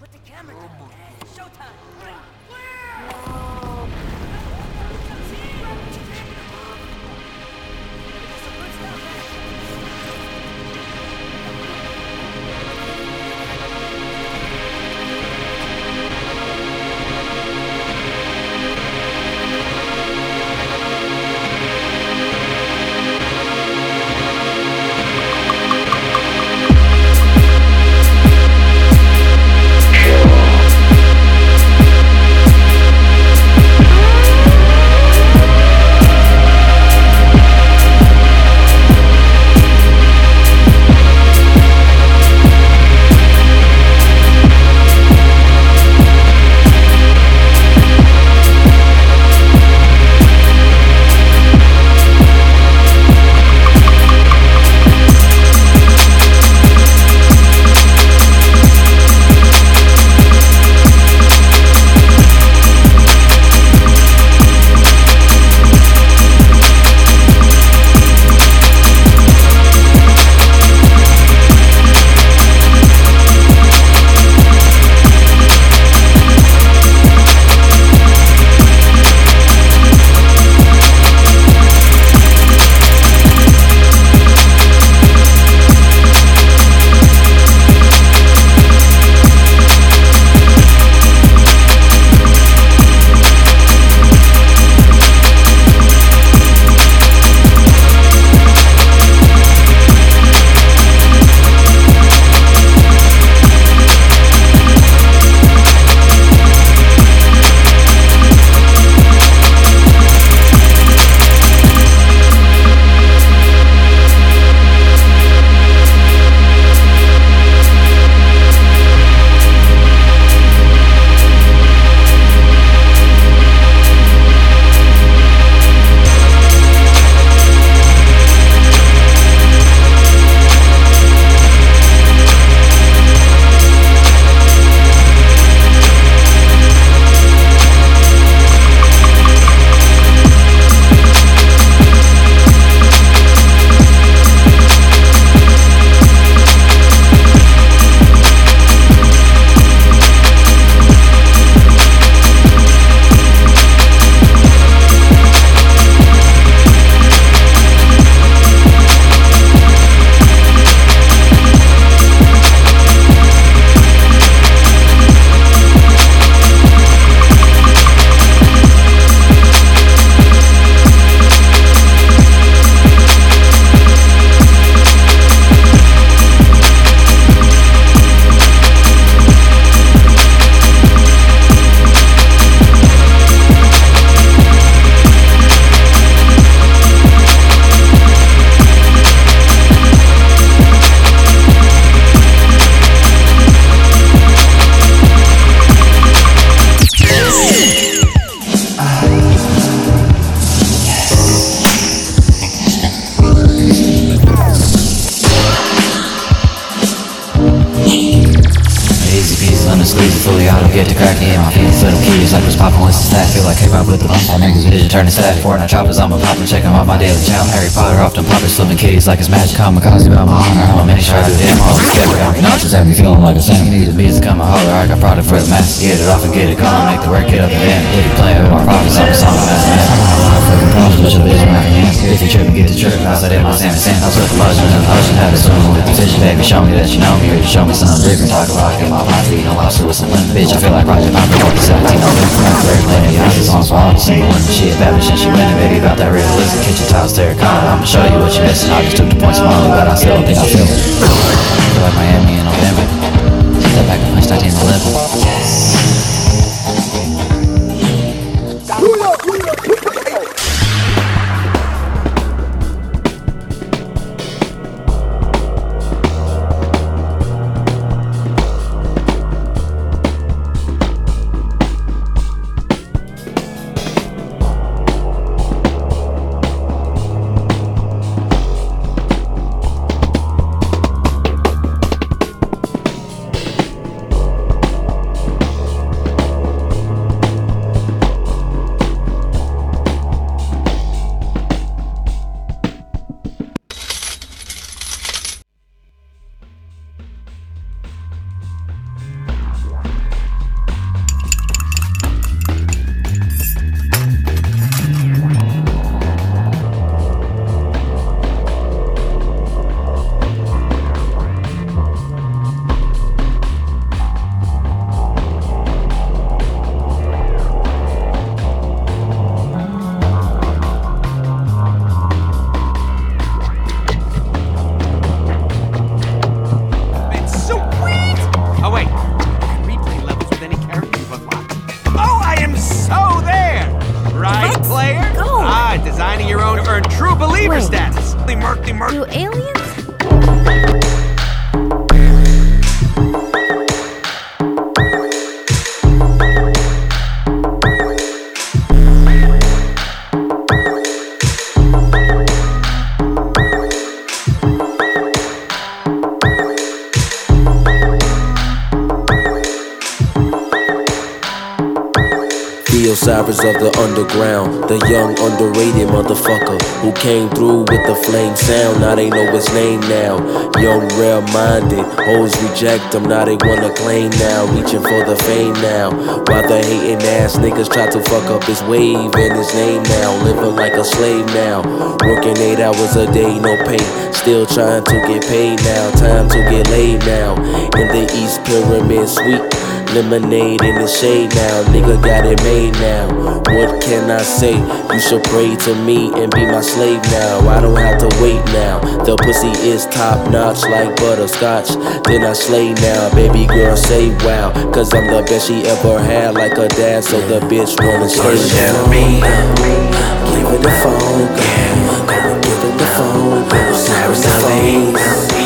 Put the camera down. Oh Showtime. Easy under squeeze it fully I don't get to cracking in my feet Little keys like was popping with the stack Feel like came out with the bumps I niggas. Vision turning static Fortnite choppers I'm a popper checking out my daily channel Harry Potter often poppers slipping keys like it's magic. Kamikaze about my honor. I'ma make sure I do them all. Together Got me nauseous have me feeling like a saint. You need the music come and holler. I got product for the masses. Get it off and get it gone. Make the work get up and in If you playing with my problems I'm a song that's a man Fucking problems but your right in. If you tripping get the trip Outside in my Sam and Sam I with the legend and the ocean Have it swimming with the vision Baby. Show me that you know me. Or you show me something different. Talk about get my posse Eat no lobster with some lemon Bitch I feel like Project Pop Before the 17 November Very plenty of houses on swallow Single one shit Bad bitch and she winning Baby about that realism Kitchen tiles terracotta I'ma show you what you missing. I just took the points all But I still don't think I feel it. I feel like Miami in November. Step back and punch 1911 believer underground, the young underrated motherfucker who came through with the flame sound. Now they know his name now. Young, rare minded, hoes reject him. Now they wanna claim now, reaching for the fame now. While the hating ass niggas try to fuck up his wave and his name now. Living like a slave now, working eight hours a day, no pay. Still trying to get paid now. Time to get laid now. In the East Pyramid Suite. Lemonade in the shade now, nigga got it made now. What can I say? You should pray to me and be my slave now. I don't have to wait now. The pussy is top notch like butterscotch. Then I slay now, baby girl say wow. Cause I'm the best she ever had, like a dad, so the bitch wanna stay now. me. Give her the phone, girl. Girl, Give her the phone, girl. Cyrus her the phone.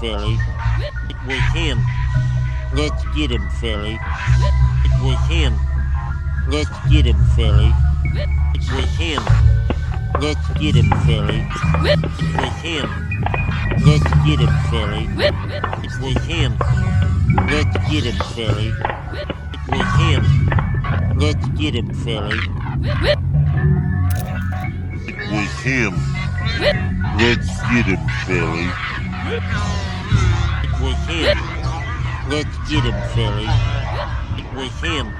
Philly. It was him. Let's get him, Philly. It was him. Let's get him, Philly. It was him. Let's get him, Philly. It was him. Let's get him, Philly. It was him. Let's get him, Philly. It was him. Let's get him, Philly. It was him. Let's get him, Philly. Him. Let's get him, Philly. It was him.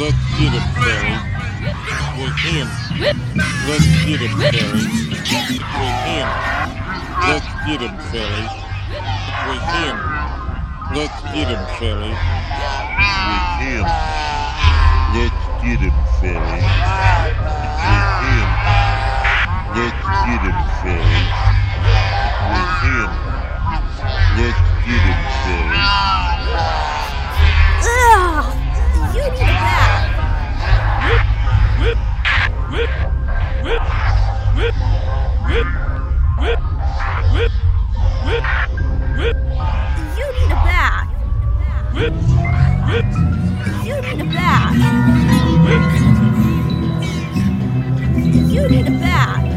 Let's get him, Philly. It was him. Let's get him, Philly. It was him. Let's get him, Philly. It was him. Let's get him, Philly. It was him. Let's get him, Philly. It was him. Let's get him, Philly. It was him. Let's get! You need a bath. You need a bath. You need a bath. You need a bath.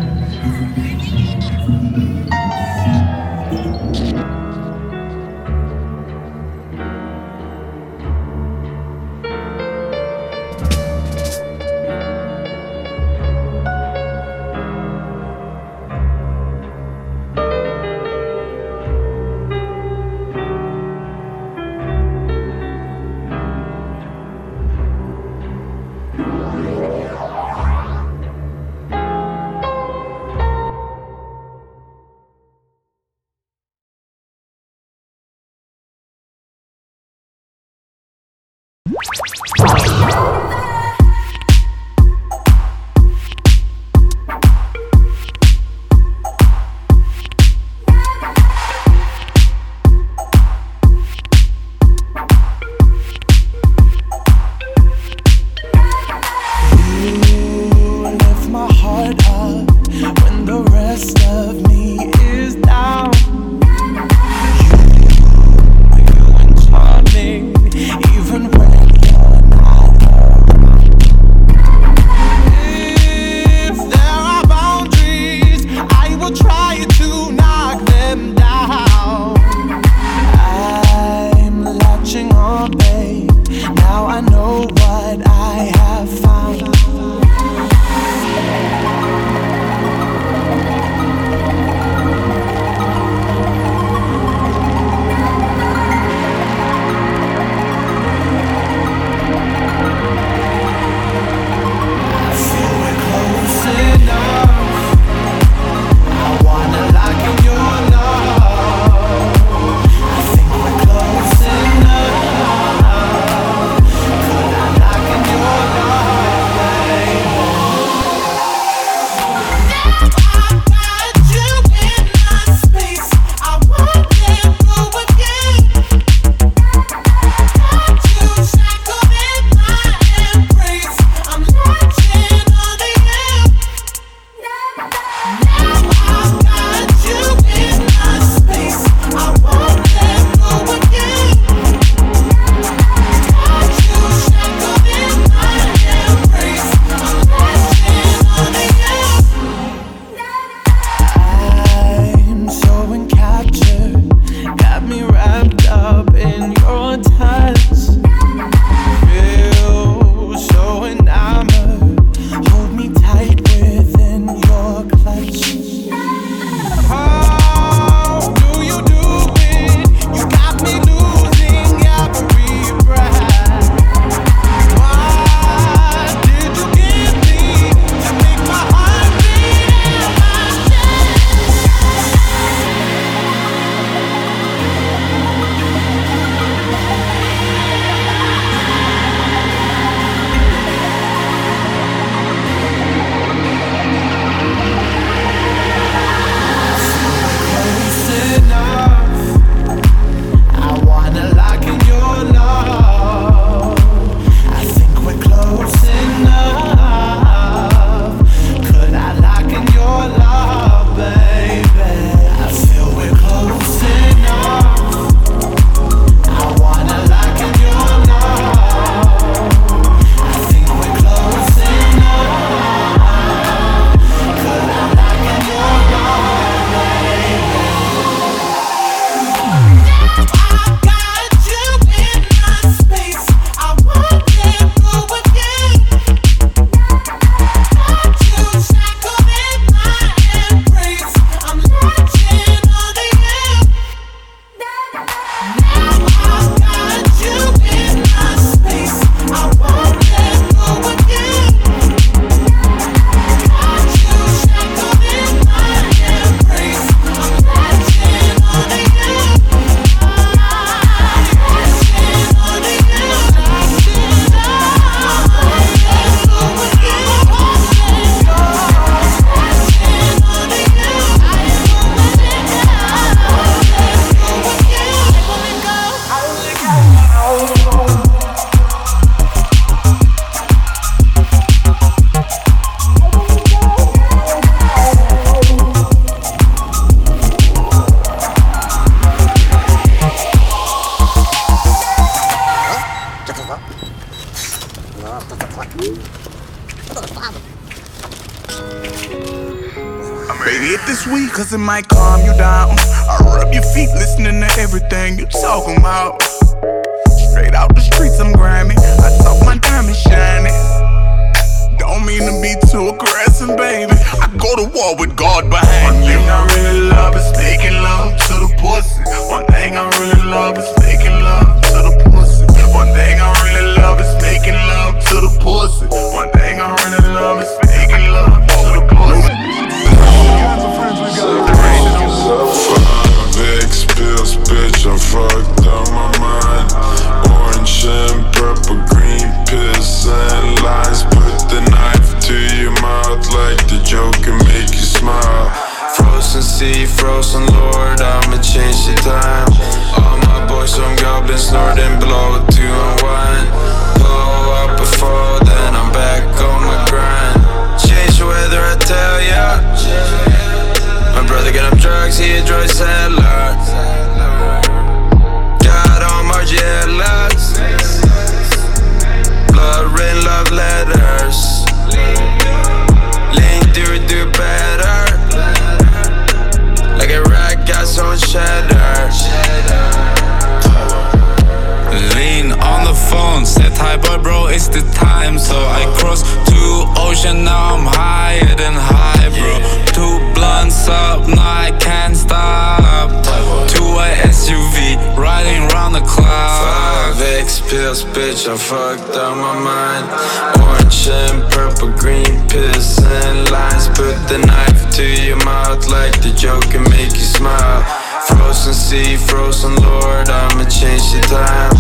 i'ma change the time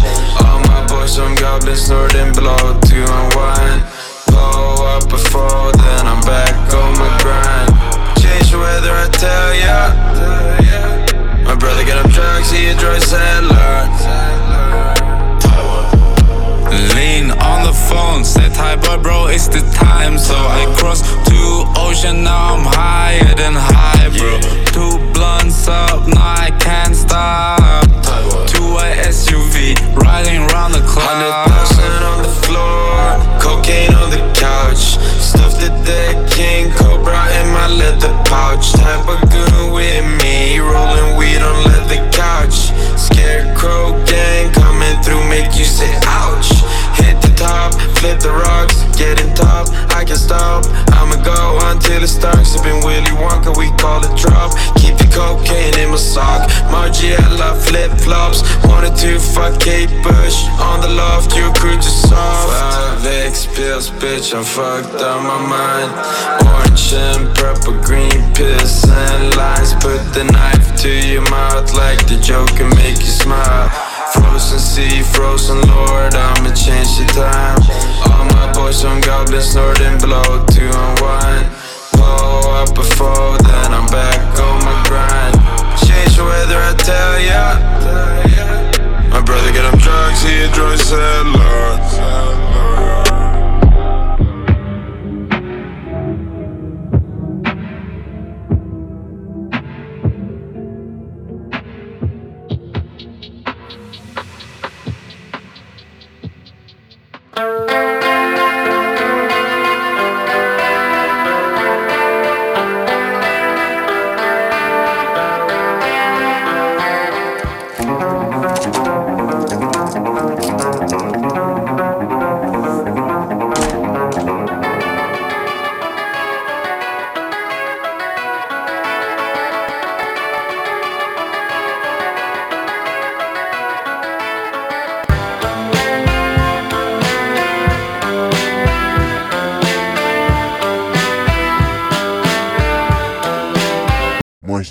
All my boys som goblin snor and blow to unwind Blow up before then I'm back on my grind. Change the weather I tell ya. My brother got up drugs, he a drug seller. Lean on the phone, said hi but bro it's the time. So I cross to ocean, now I'm higher than high. call a drop. Keep your cocaine in my sock. Margiela flip flops. Wanted to fuck Kate Bush. On the loft, you could just soft. Five X pills, bitch, I'm fucked up my mind. Orange and purple, green piss and lines. Put the knife to your mouth like the joke and make you smile. Frozen sea, frozen lord, I'ma change the time. All my boys on goblins snorting blow to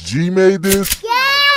G made this? Yeah!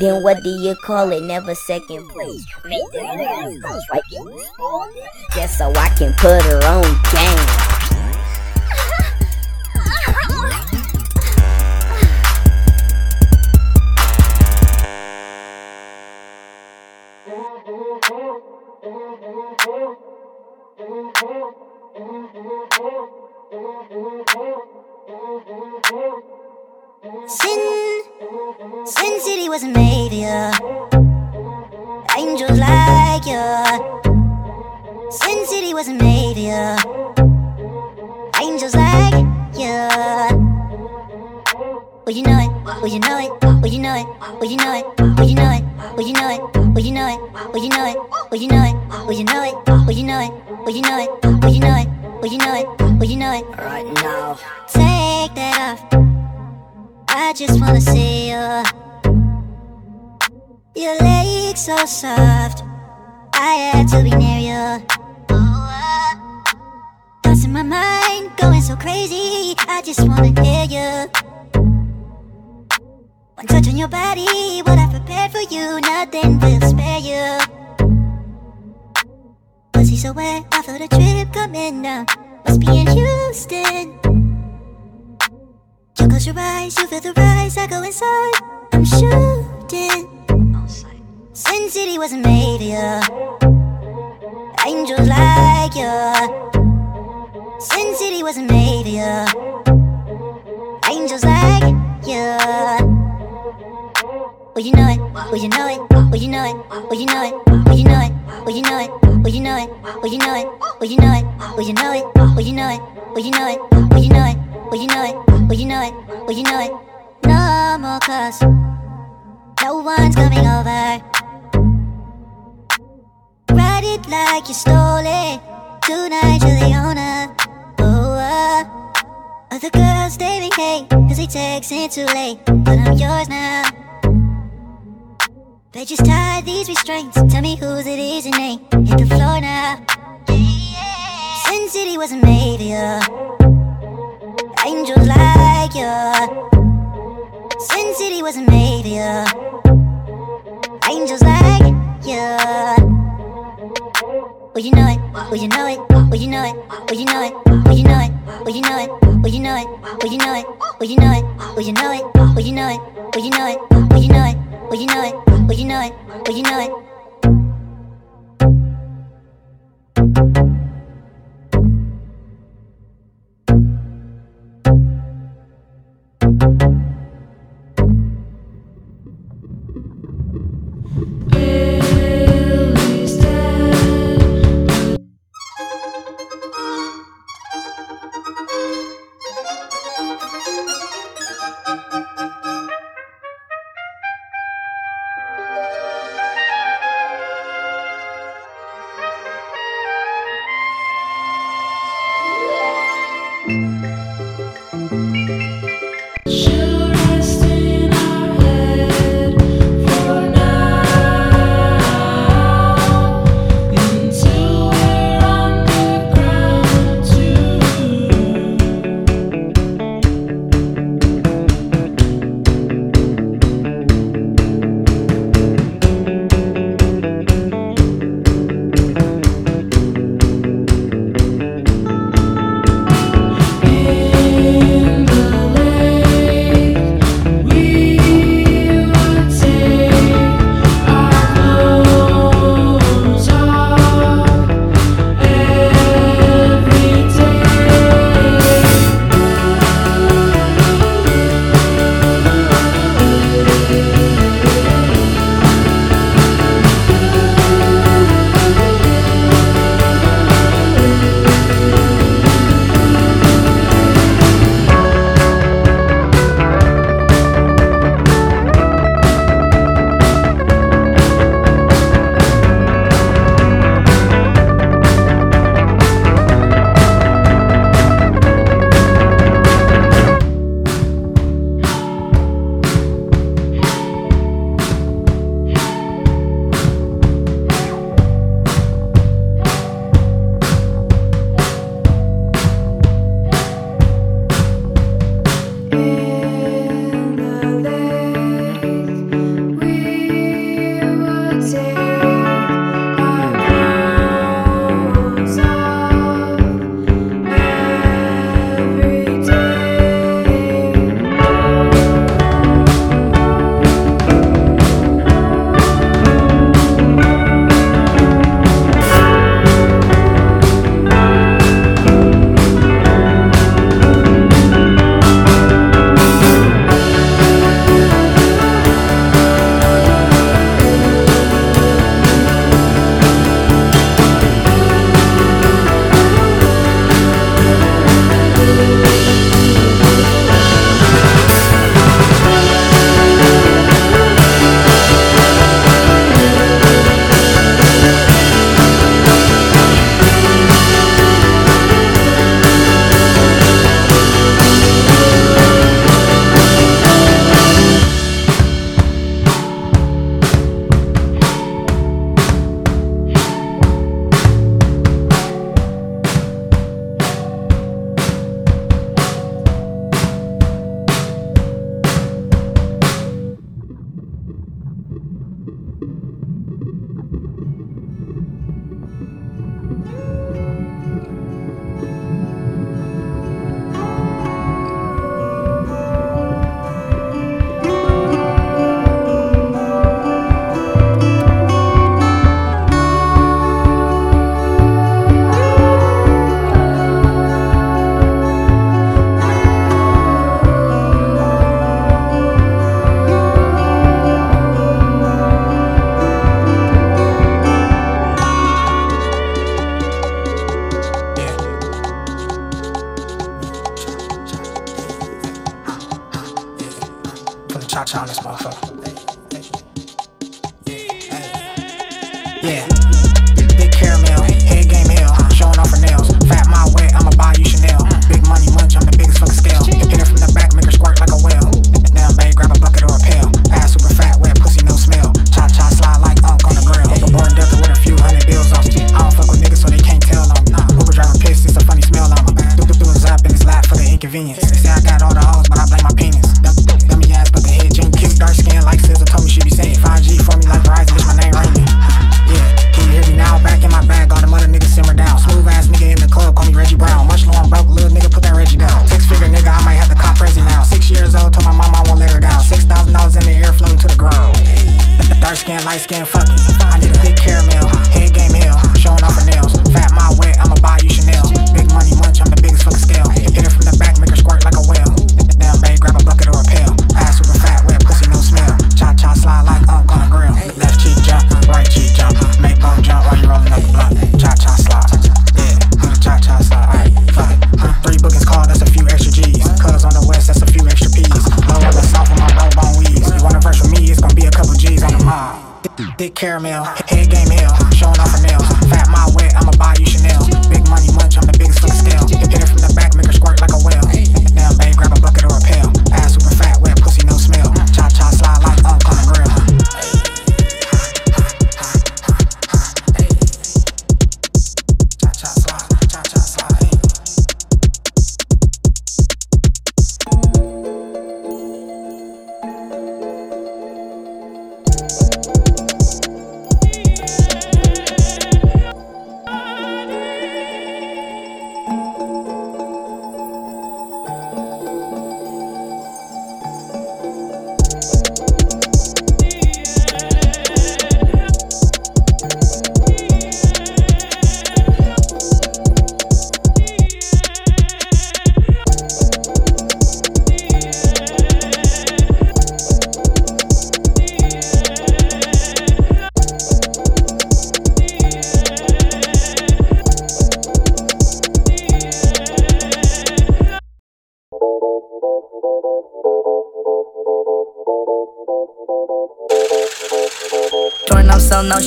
Then what do you call it? Never second place. Make that ass bounce right in the spot. Just so I can put her on game. Sin, Sin City wasn't made here. Angels like you. Sin City wasn't made here. Angels like you. Well, you know it. Well, you know it. Well, you know it. Well, you know it. Well, you know it. Well, you know it. Well, you know it. Well, you know it. Well, you know it. Well, you know it. Well, you know it. Well, you know it. Well, you know it. Well, you know it. Well, you know it. Right now. Take that off. I just wanna see you. Your legs so soft. I had to be near you. Thoughts in my mind going so crazy. I just wanna hear you. One touch on your body, what I prepared for you, nothing will spare you. Pussy so wet, I feel the trip coming now. Must be in Houston. Close your eyes, you feel the rise. I go inside, I'm shooting. Sin City wasn't made here. Angels like you. Sin City wasn't made here. Angels like you. Well, you know it. Well, you know it. Well, you know it. Well, you know it. Well, you know it. Well, you know it. Well, you know it. Well, you know it. Well, you know it. Well, you know it. Well, you know it. Well, you know it. Well, you know it. Well, you know it. Well, you know it. Well, you know it. Oh you know it. No more cause no one's coming over. Ride it like you stole it. Tonight you're the owner. Oh, uh. Other girls they behave cause they texting too late. But I'm yours now. They just tie these restraints. Tell me whose it is and ain't. Hit the floor now. Sin City wasn't made here. Angels like you. Sin City wasn't made here. Angels like you. Well, you know it. Well, you know it. Well, you know it. Well, you know it. Well, you know it. Well, you know it. Well, you know it. Well, you know it. Well, you know it. Well, you know it. Well, you know it. Well, you know it. Well, you know it. Well, you know it. Well, you know it. Well, you know it.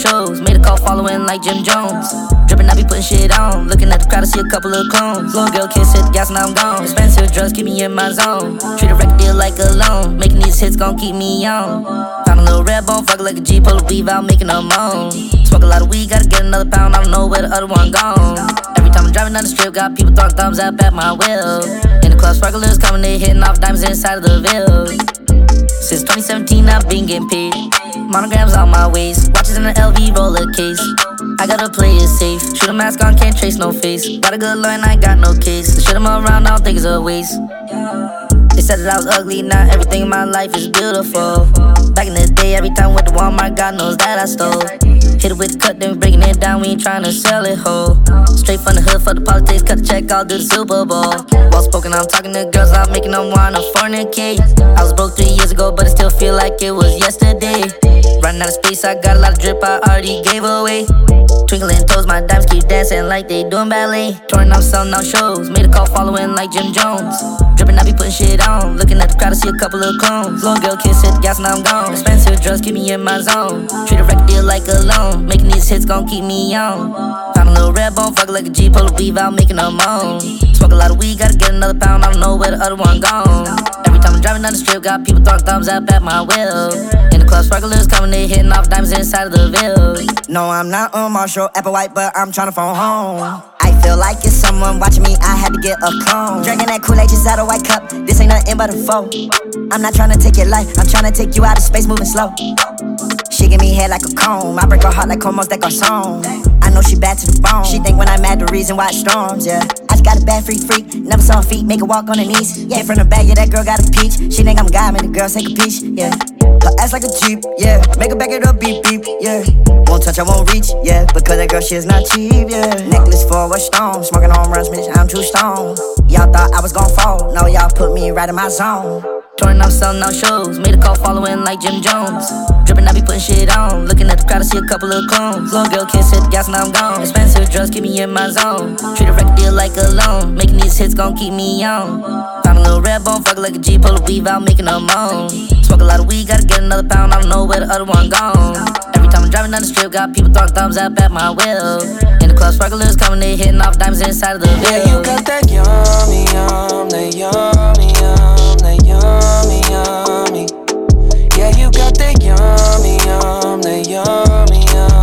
Shows. Made a call following like Jim Jones. Drippin', I be putting shit on. Looking at the crowd, I see a couple of clones. Little girl kiss hit gas, now I'm gone. Expensive drugs keep me in my zone. Treat a record deal like a loan. Making these hits gon' keep me on. Found a little red bone, fuck like a G, pull a weave out, making a moan. Smoke a lot of weed, gotta get another pound. I don't know where the other one gone. Every time I'm driving down the strip, got people throwing thumbs up at my wheel. In the club, sparklers coming, they hitting off diamonds inside of the veil. Since 2017, I've been getting paid. Monograms on my waist, watches in the LV roller case. I gotta play it safe. Shoot a mask on, can't trace no face. Got a good line, I got no case. The shit I'm around, I don't think it's a waste. They said that I was ugly, now everything in my life is beautiful. Back in the day, every time went to Walmart, God knows that I stole. Hit it with the cut, then breaking it down, we ain't trying to sell it whole. Straight from the hood for the politics, cut the check, I'll do the Super Bowl. Well spoken, I'm talking to girls, I'm making them wanna fornicate. I was broke three years ago, but I still feel like it was yesterday. Running out of space, I got a lot of drip, I already gave away. Twinkling toes, my dimes keep dancing like they doing ballet. Touring, I'm selling out shows. Made a call following like Jim Jones. Drippin', I be putting shit on. Looking at the crowd, I see a couple of clones. Little girl kiss hit gas, now I'm gone. Expensive drugs keep me in my zone. Treat a record deal like a loan. Making these hits gon' keep me on. Found a little red bone, fuck like a G, pull a weave out, making a moan. Smoke a lot of weed, gotta get another pound. I don't know where the other one gone. Every time I'm driving down the strip, got people throwing thumbs up at my wheel. In the club, sparklers coming, they hitting off diamonds inside of the veil. No, I'm not on Marshall Applewhite, but I'm tryna phone home. I feel like it's someone watching me, I had to get a clone. Drinking that Kool-Aid just out of white cup, this ain't nothing but a foe. I'm not tryna take your life, I'm tryna take you out of space, moving slow. She give me head like a comb, I break her heart like Comme des Garçons. I know she bad to the bone. She think when I'm mad, the reason why it storms, yeah. I just got a bad freak freak, never saw her feet, make her walk on her knees. Yeah, from the back, yeah, that girl got a peach. She think I'm God, man, the girl take a peach, yeah. Ass like a Jeep, yeah. Make her back it up, beep beep, yeah. Won't touch, I won't reach, yeah. Because that girl, she is not cheap, yeah. Necklace for a stone, smoking on runs, bitch, I'm too stoned. Y'all thought I was gon' fall, no, y'all put me right in my zone. Touring, I'm selling out shows. Made a call following like Jim Jones. Drippin', I be putting shit on. Looking at the crowd, I see a couple of clones. Little girl kiss hit gas, now I'm gone. Expensive drugs keep me in my zone. Treat a record deal like a loan. Making these hits gon' keep me on. Little red bone, fuck like a G, pull a weave out, making a moan. Smoke a lot of weed, gotta get another pound. I don't know where the other one gone. Every time I'm Driving down the strip, got people throwing thumbs up at my wheel. In the club, sparklers coming, they hitting off diamonds inside of the Yeah, you got that yummy, yum, that yummy, yum, that yummy, yummy. Yeah, you got that yummy, yum, that yummy, yum,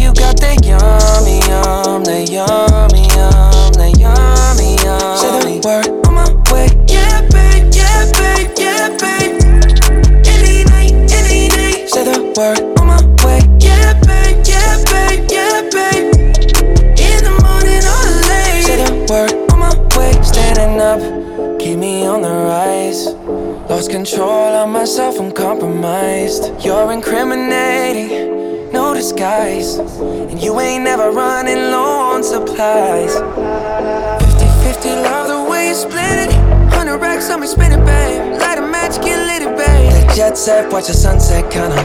You got that yummy, yum, that yummy, yum, that yummy, yummy. Say the word on my way. Yeah, babe, yeah, babe, yeah, babe. Any night, any day. Say the word on my way. Yeah, babe, yeah, babe, yeah, babe. In the morning or late. Say the word on my way. Standing up, keep me on the rise. Lost control of myself, I'm compromised. You're incriminating, no disguise. And you ain't never running low on supplies. 50 50, love the way you split it. 100 racks on me, spin it, babe. Light a match, get lit, babe. That jet set, watch the sunset, kinda.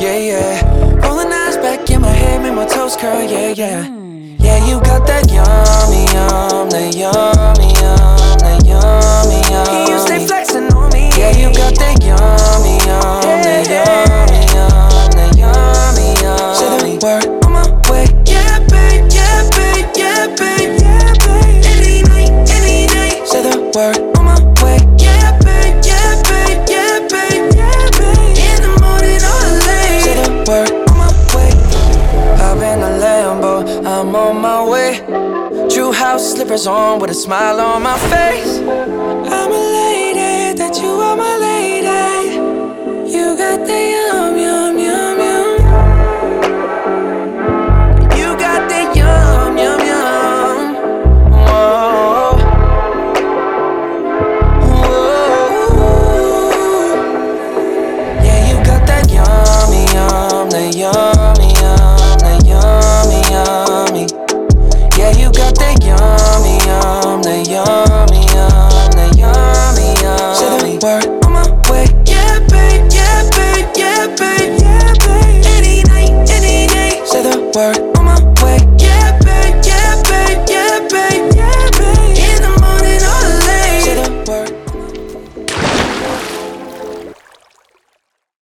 Yeah, yeah. Rolling eyes back in my head, make my toes curl, yeah, yeah. Yeah, you got that yummy, yum, that yummy, yum, that yummy, yum. You stay flexing on me. Yeah, you got that yummy, yum, that yummy, yum, that yummy, word on my way. Yeah, babe, yeah, babe, yeah, babe, yeah, babe. Any night, any day. Say the word on my way. Yeah, babe, yeah, babe, yeah, babe, yeah, babe. In the morning or late. Say the word on my way. In a Lambo, I'm on my way. True house slippers on with a smile on my face.